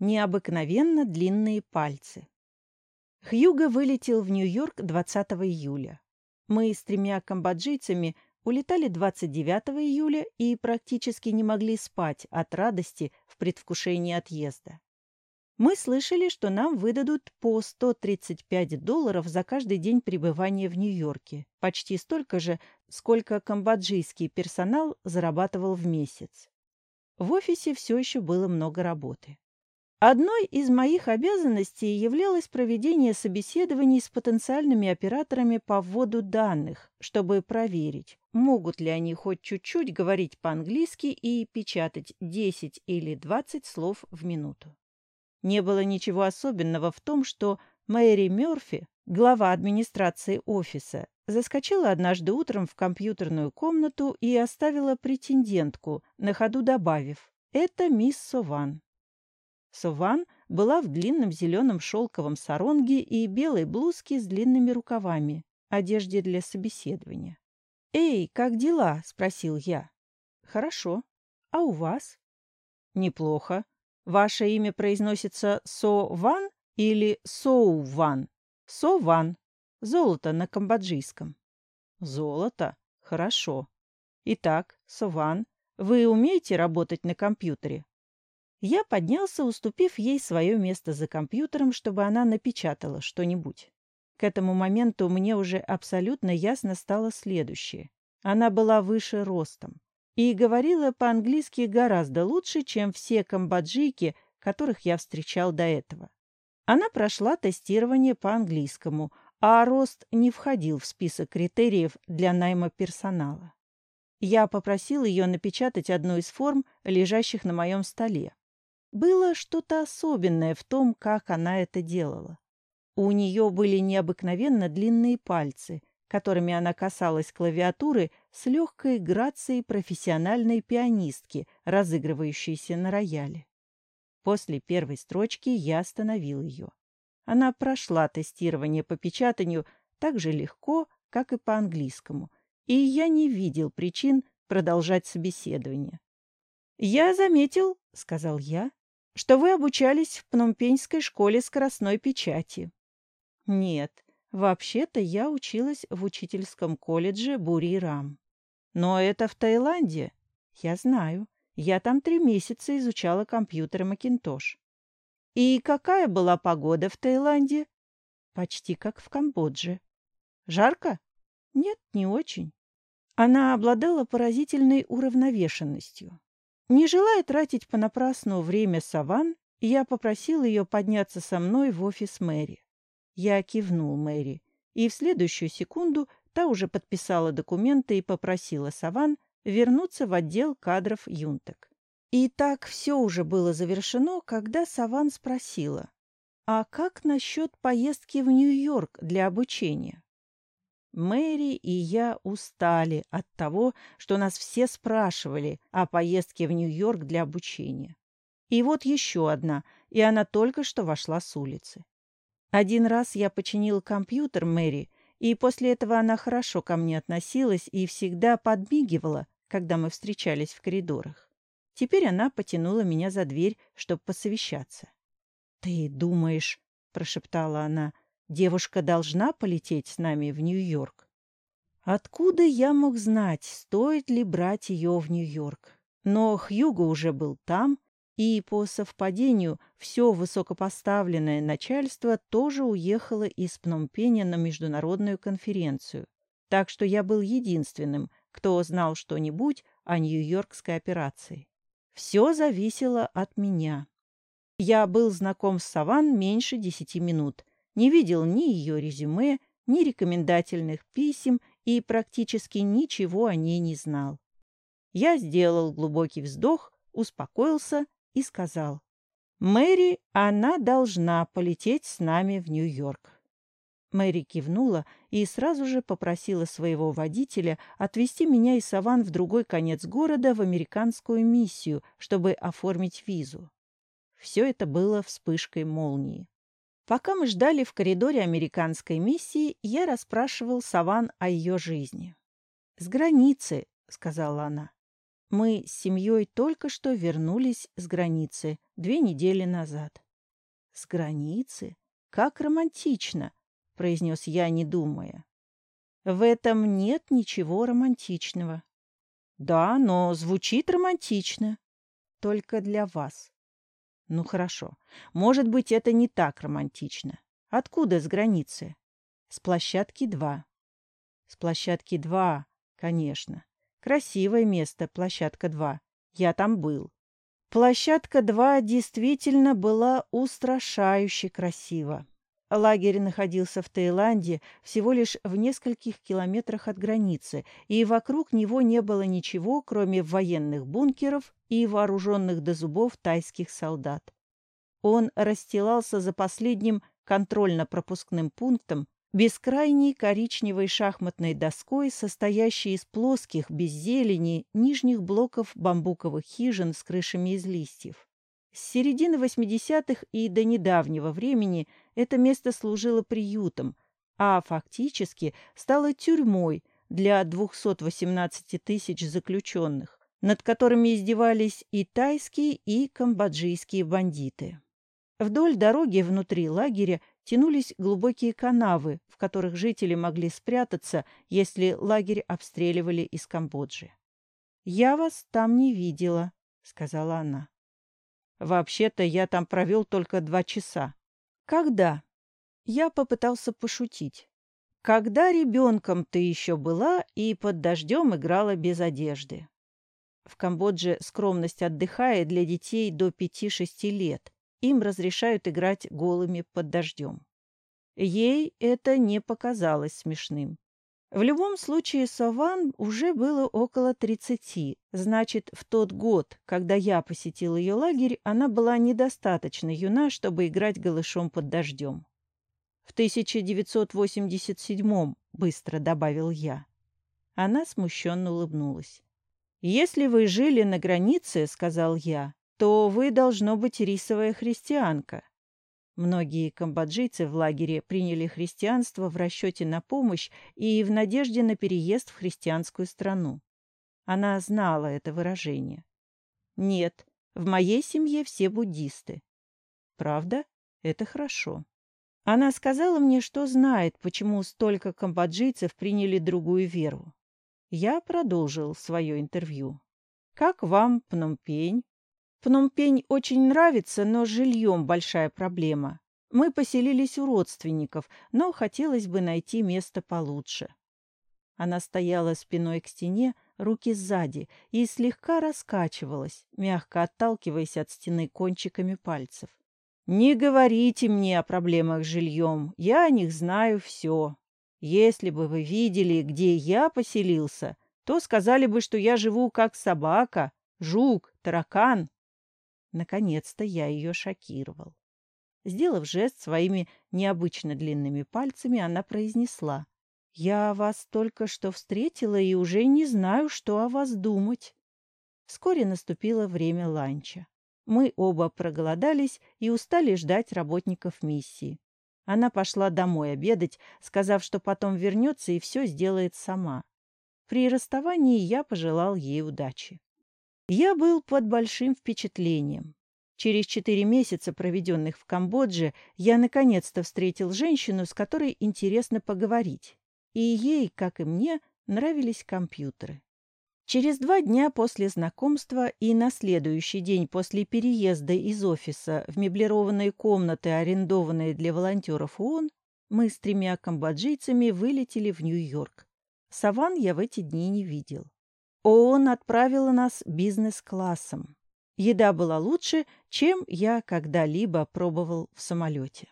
Необыкновенно длинные пальцы. Хьюго вылетел в Нью-Йорк 20 июля. Мы с тремя камбоджийцами улетали 29 июля и практически не могли спать от радости в предвкушении отъезда. Мы слышали, что нам выдадут по 135 долларов за каждый день пребывания в Нью-Йорке, почти столько же, сколько камбоджийский персонал зарабатывал в месяц. В офисе все еще было много работы. Одной из моих обязанностей являлось проведение собеседований с потенциальными операторами по вводу данных, чтобы проверить, могут ли они хоть чуть-чуть говорить по-английски и печатать 10 или 20 слов в минуту. Не было ничего особенного в том, что Мэри Мёрфи, глава администрации офиса, заскочила однажды утром в компьютерную комнату и оставила претендентку, на ходу добавив «Это мисс Сован». Суван была в длинном зеленом шелковом саронге и белой блузке с длинными рукавами, одежде для собеседования. «Эй, как дела?» — спросил я. «Хорошо. А у вас?» «Неплохо. Ваше имя произносится Со-Ван или Соу-Ван?» «Со-Ван. Золото на камбоджийском». «Золото? Хорошо. Итак, Сован, вы умеете работать на компьютере?» Я поднялся, уступив ей свое место за компьютером, чтобы она напечатала что-нибудь. К этому моменту мне уже абсолютно ясно стало следующее. Она была выше ростом и говорила по-английски гораздо лучше, чем все камбоджийки, которых я встречал до этого. Она прошла тестирование по английскому, а рост не входил в список критериев для найма персонала. Я попросил ее напечатать одну из форм, лежащих на моем столе. Было что-то особенное в том, как она это делала. У нее были необыкновенно длинные пальцы, которыми она касалась клавиатуры с легкой грацией профессиональной пианистки, разыгрывающейся на рояле. После первой строчки я остановил ее. Она прошла тестирование по печатанию так же легко, как и по английскому, и я не видел причин продолжать собеседование. «Я заметил», — сказал я, что вы обучались в Пномпеньской школе скоростной печати. Нет, вообще-то я училась в учительском колледже Бурирам. Но это в Таиланде. Я знаю. Я там три месяца изучала компьютеры Макинтош. И какая была погода в Таиланде? Почти как в Камбодже. Жарко? Нет, не очень. Она обладала поразительной уравновешенностью. Не желая тратить понапрасну время Саван, я попросил ее подняться со мной в офис Мэри. Я кивнул Мэри, и в следующую секунду та уже подписала документы и попросила Саван вернуться в отдел кадров Юнтек. И так все уже было завершено, когда Саван спросила, «А как насчет поездки в Нью-Йорк для обучения?» Мэри и я устали от того, что нас все спрашивали о поездке в Нью-Йорк для обучения. И вот еще одна, и она только что вошла с улицы. Один раз я починил компьютер Мэри, и после этого она хорошо ко мне относилась и всегда подмигивала, когда мы встречались в коридорах. Теперь она потянула меня за дверь, чтобы посовещаться. «Ты думаешь, — прошептала она, Девушка должна полететь с нами в Нью-Йорк. Откуда я мог знать, стоит ли брать ее в Нью-Йорк? Но Хьюго уже был там, и по совпадению все высокопоставленное начальство тоже уехало из Пномпеня на международную конференцию. Так что я был единственным, кто знал что-нибудь о нью-йоркской операции. Все зависело от меня. Я был знаком с Саван меньше десяти минут, не видел ни ее резюме, ни рекомендательных писем и практически ничего о ней не знал. Я сделал глубокий вздох, успокоился и сказал, «Мэри, она должна полететь с нами в Нью-Йорк». Мэри кивнула и сразу же попросила своего водителя отвезти меня и Саван в другой конец города в американскую миссию, чтобы оформить визу. Все это было вспышкой молнии. Пока мы ждали в коридоре американской миссии, я расспрашивал Саван о ее жизни. «С границы», — сказала она. Мы с семьей только что вернулись с границы, две недели назад. С границы? Как романтично, произнес я, не думая. В этом нет ничего романтичного. Да, но звучит романтично. Только для вас. Ну хорошо. Может быть, это не так романтично. Откуда с границы? С площадки 2. С площадки 2, конечно. Красивое место, площадка 2. Я там был. Площадка 2 действительно была устрашающе красива. Лагерь находился в Таиланде всего лишь в нескольких километрах от границы, и вокруг него не было ничего, кроме военных бункеров и вооруженных до зубов тайских солдат. Он расстилался за последним контрольно-пропускным пунктом, бескрайней коричневой шахматной доской, состоящей из плоских, без зелени, нижних блоков бамбуковых хижин с крышами из листьев. С середины 80-х и до недавнего времени это место служило приютом, а фактически стало тюрьмой для 218 тысяч заключенных, над которыми издевались и тайские, и камбоджийские бандиты. Вдоль дороги внутри лагеря тянулись глубокие канавы, в которых жители могли спрятаться, если лагерь обстреливали из Камбоджи. «Я вас там не видела», — сказала она. Вообще-то я там провел только два часа. Когда? Я попытался пошутить. Когда ребенком ты еще была и под дождем играла без одежды? В Камбодже скромность отдыхает для детей до 5-6 лет. Им разрешают играть голыми под дождем. Ей это не показалось смешным. В любом случае, Сован уже было около тридцати. Значит, в тот год, когда я посетил ее лагерь, она была недостаточно юна, чтобы играть голышом под дождем. В 1987-м, быстро добавил я. Она смущенно улыбнулась. «Если вы жили на границе, — сказал я, — то вы, должно быть, рисовая христианка. Многие камбоджийцы в лагере приняли христианство в расчете на помощь и в надежде на переезд в христианскую страну. Она знала это выражение. «Нет, в моей семье все буддисты». «Правда? Это хорошо». Она сказала мне, что знает, почему столько камбоджийцев приняли другую веру. Я продолжил свое интервью. «Как вам Пномпень?» Пномпень очень нравится, но с жильем большая проблема. Мы поселились у родственников, но хотелось бы найти место получше. Она стояла спиной к стене, руки сзади, и слегка раскачивалась, мягко отталкиваясь от стены кончиками пальцев. «Не говорите мне о проблемах с жильем, я о них знаю все. Если бы вы видели, где я поселился, то сказали бы, что я живу как собака, жук, таракан, Наконец-то я ее шокировал. Сделав жест своими необычно длинными пальцами, она произнесла. «Я вас только что встретила и уже не знаю, что о вас думать». Вскоре наступило время ланча. Мы оба проголодались и устали ждать работников миссии. Она пошла домой обедать, сказав, что потом вернется и все сделает сама. При расставании я пожелал ей удачи. Я был под большим впечатлением. Через четыре месяца, проведенных в Камбодже, я наконец-то встретил женщину, с которой интересно поговорить. И ей, как и мне, нравились компьютеры. Через два дня после знакомства и на следующий день после переезда из офиса в меблированные комнаты, арендованные для волонтеров ООН, мы с тремя камбоджийцами вылетели в Нью-Йорк. Саван я в эти дни не видел. ООН отправила нас бизнес-классом. Еда была лучше, чем я когда-либо пробовал в самолете.